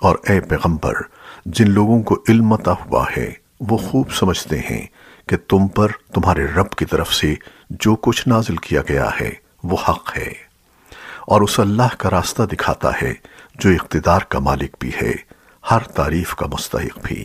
اور اے پیغمبر، جن لوگوں کو علم عطا ہوا ہے، وہ خوب سمجھتے ہیں کہ تم پر تمہارے رب کی طرف سے جو کچھ نازل کیا گیا ہے، وہ حق ہے۔ اور اس اللہ کا راستہ دکھاتا ہے جو اقتدار کا مالک بھی ہے، ہر تعریف کا مستحق بھی۔